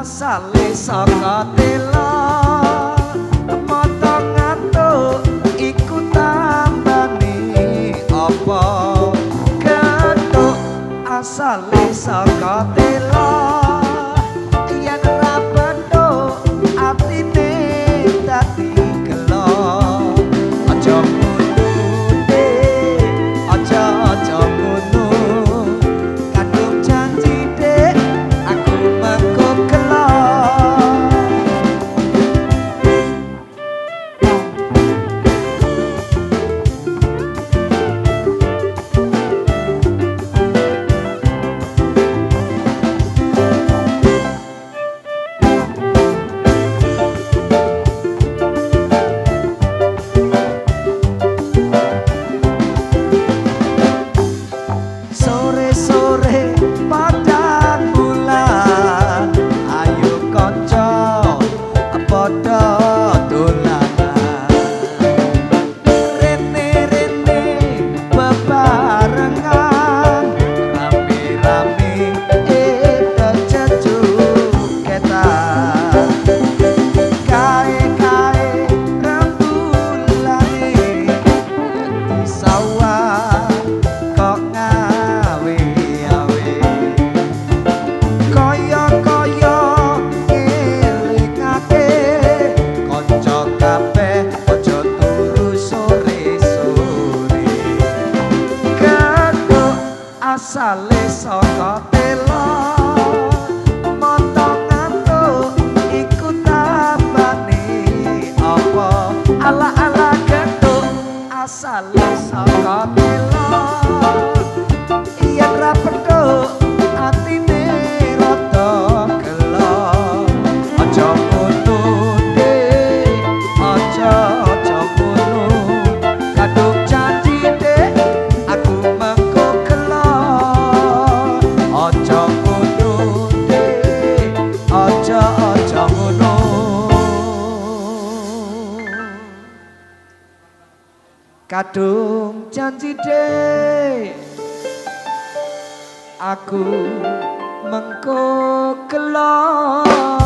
asale saka tela motong ato iku tambani apa? Kanto asale saka kabeh ojo turu sore-sore. Katuk Sale saka telor kadung janji deh. Aku mengko kelor